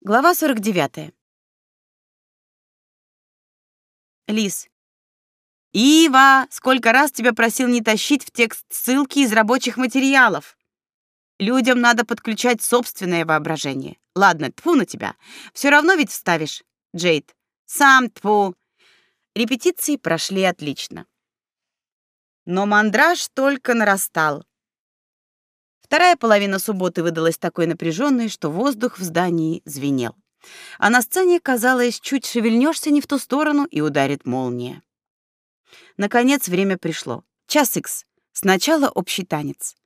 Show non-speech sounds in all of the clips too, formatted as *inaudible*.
Глава 49. Лис. Ива, сколько раз тебя просил не тащить в текст ссылки из рабочих материалов. Людям надо подключать собственное воображение. Ладно, тфу на тебя. Все равно ведь вставишь. Джейд. Сам тфу. Репетиции прошли отлично. Но мандраж только нарастал. Вторая половина субботы выдалась такой напряженной, что воздух в здании звенел. А на сцене, казалось, чуть шевельнешься не в ту сторону и ударит молния. Наконец время пришло. Час икс. Сначала общий танец.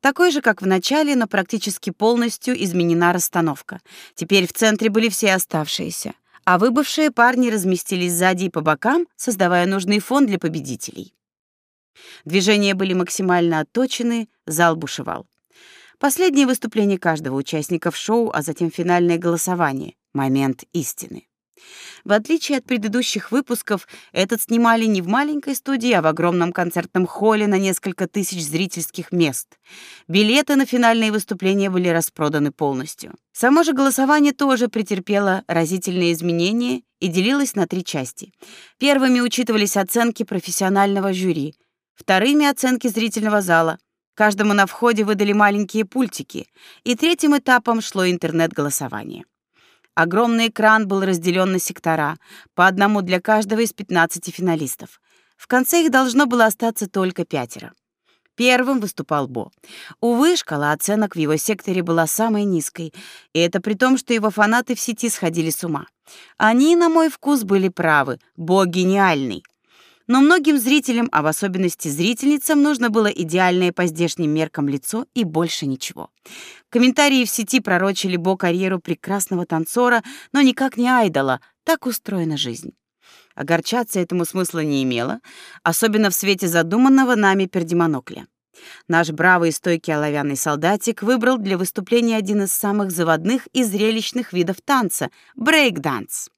Такой же, как в начале, но практически полностью изменена расстановка. Теперь в центре были все оставшиеся, а выбывшие парни разместились сзади и по бокам, создавая нужный фон для победителей. Движения были максимально отточены, зал бушевал. Последнее выступление каждого участника в шоу, а затем финальное голосование. Момент истины. В отличие от предыдущих выпусков, этот снимали не в маленькой студии, а в огромном концертном холле на несколько тысяч зрительских мест. Билеты на финальные выступления были распроданы полностью. Само же голосование тоже претерпело разительные изменения и делилось на три части. Первыми учитывались оценки профессионального жюри, вторыми — оценки зрительного зала — Каждому на входе выдали маленькие пультики, и третьим этапом шло интернет-голосование. Огромный экран был разделен на сектора, по одному для каждого из 15 финалистов. В конце их должно было остаться только пятеро. Первым выступал Бо. Увы, шкала оценок в его секторе была самой низкой, и это при том, что его фанаты в сети сходили с ума. Они, на мой вкус, были правы. Бо гениальный. Но многим зрителям, а в особенности зрительницам, нужно было идеальное по здешним меркам лицо и больше ничего. Комментарии в сети пророчили Бо карьеру прекрасного танцора, но никак не айдола. Так устроена жизнь. Огорчаться этому смысла не имело, особенно в свете задуманного нами пердемонокля. Наш бравый и стойкий оловянный солдатик выбрал для выступления один из самых заводных и зрелищных видов танца — брейк-данс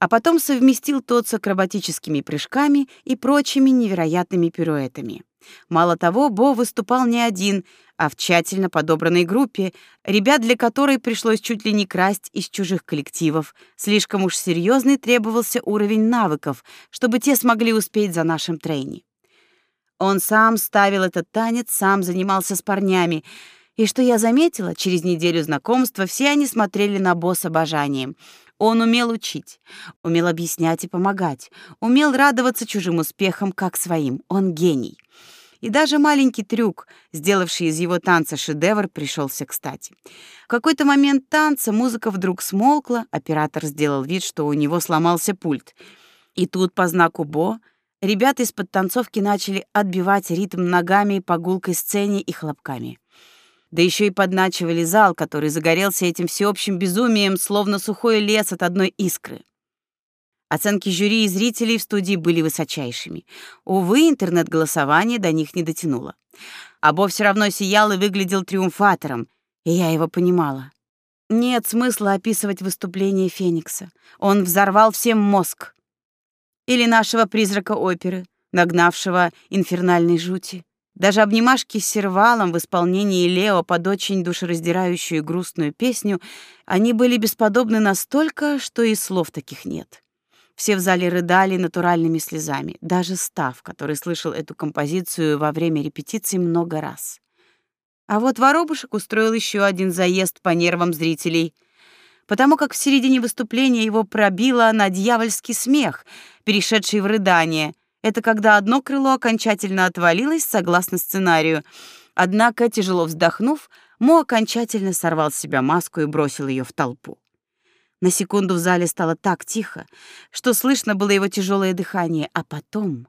а потом совместил тот с акробатическими прыжками и прочими невероятными пируэтами. Мало того, Бо выступал не один, а в тщательно подобранной группе, ребят для которой пришлось чуть ли не красть из чужих коллективов. Слишком уж серьезный требовался уровень навыков, чтобы те смогли успеть за нашим трейни. Он сам ставил этот танец, сам занимался с парнями, и что я заметила, через неделю знакомства все они смотрели на Бо с обожанием. Он умел учить, умел объяснять и помогать, умел радоваться чужим успехам, как своим. Он гений. И даже маленький трюк, сделавший из его танца шедевр, пришелся кстати. В какой-то момент танца музыка вдруг смолкла, оператор сделал вид, что у него сломался пульт. И тут по знаку Бо ребята из подтанцовки начали отбивать ритм ногами по гулкой сцене и хлопками да еще и подначивали зал, который загорелся этим всеобщим безумием, словно сухой лес от одной искры. Оценки жюри и зрителей в студии были высочайшими. Увы, интернет-голосование до них не дотянуло. А Бо все равно сиял и выглядел триумфатором, и я его понимала. Нет смысла описывать выступление Феникса. Он взорвал всем мозг. Или нашего призрака оперы, нагнавшего инфернальной жути. Даже обнимашки с сервалом в исполнении Лео под очень душераздирающую и грустную песню, они были бесподобны настолько, что и слов таких нет. Все в зале рыдали натуральными слезами, даже Став, который слышал эту композицию во время репетиции много раз. А вот Воробушек устроил еще один заезд по нервам зрителей, потому как в середине выступления его пробило на дьявольский смех, перешедший в рыдание, это когда одно крыло окончательно отвалилось согласно сценарию. Однако, тяжело вздохнув, Мо окончательно сорвал с себя маску и бросил ее в толпу. На секунду в зале стало так тихо, что слышно было его тяжелое дыхание, а потом...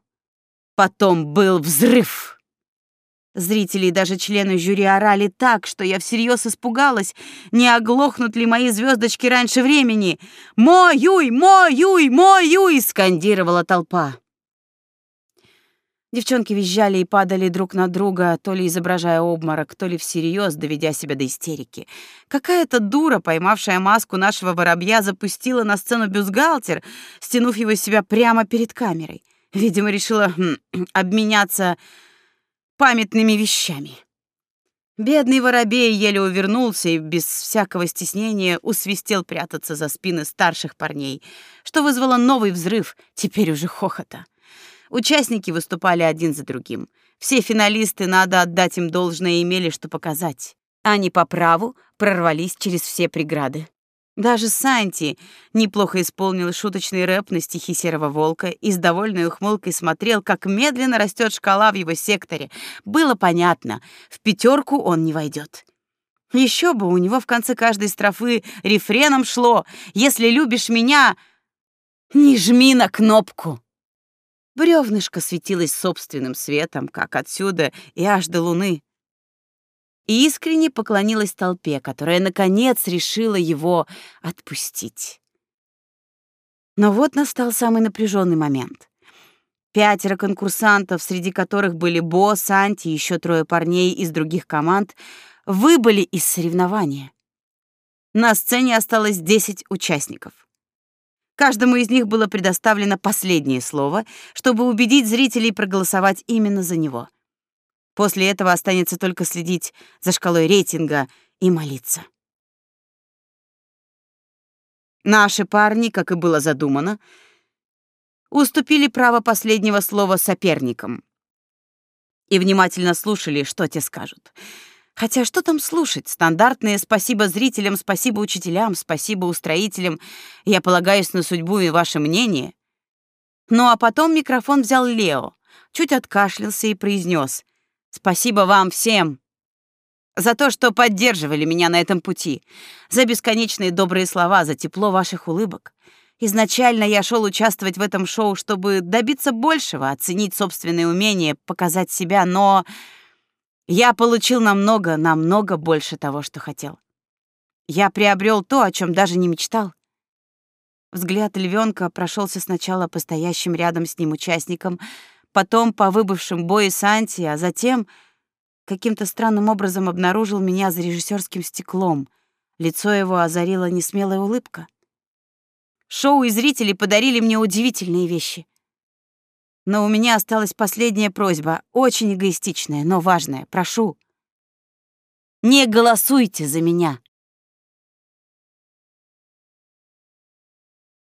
Потом был взрыв! Зрители и даже члены жюри орали так, что я всерьез испугалась, не оглохнут ли мои звездочки раньше времени. «Мо Юй! Мо Юй! Мо Юй!» — скандировала толпа. Девчонки визжали и падали друг на друга, то ли изображая обморок, то ли всерьез доведя себя до истерики. Какая-то дура, поймавшая маску нашего воробья, запустила на сцену бюстгальтер, стянув его из себя прямо перед камерой. Видимо, решила хм, *clears throat* обменяться памятными вещами. Бедный воробей еле увернулся и без всякого стеснения усвистел прятаться за спины старших парней, что вызвало новый взрыв, теперь уже хохота. Участники выступали один за другим. Все финалисты, надо отдать им должное, имели что показать. Они по праву прорвались через все преграды. Даже Санти неплохо исполнил шуточный рэп на стихи Серого Волка и с довольной ухмылкой смотрел, как медленно растет шкала в его секторе. Было понятно, в пятерку он не войдет. Еще бы, у него в конце каждой строфы рефреном шло «Если любишь меня, не жми на кнопку». Бревнышко светилось собственным светом, как отсюда и аж до луны и искренне поклонилась толпе, которая, наконец, решила его отпустить. Но вот настал самый напряженный момент. Пятеро конкурсантов, среди которых были Бо, Санти и еще трое парней из других команд, выбыли из соревнования. На сцене осталось 10 участников. Каждому из них было предоставлено последнее слово, чтобы убедить зрителей проголосовать именно за него — После этого останется только следить за шкалой рейтинга и молиться. Наши парни, как и было задумано, уступили право последнего слова соперникам и внимательно слушали, что те скажут. Хотя что там слушать? Стандартные «спасибо зрителям», «спасибо учителям», «спасибо устроителям», «я полагаюсь на судьбу и ваше мнение». Ну а потом микрофон взял Лео, чуть откашлялся и произнес: Спасибо вам всем за то, что поддерживали меня на этом пути, за бесконечные добрые слова, за тепло ваших улыбок. Изначально я шел участвовать в этом шоу, чтобы добиться большего, оценить собственные умения, показать себя, но я получил намного, намного больше того, что хотел. Я приобрел то, о чем даже не мечтал. Взгляд львенка прошелся сначала по стоящим рядом с ним участникам, потом по выбывшим бою Санти, а затем каким-то странным образом обнаружил меня за режиссерским стеклом. Лицо его озарила несмелая улыбка. Шоу и зрители подарили мне удивительные вещи. Но у меня осталась последняя просьба, очень эгоистичная, но важная. Прошу, не голосуйте за меня.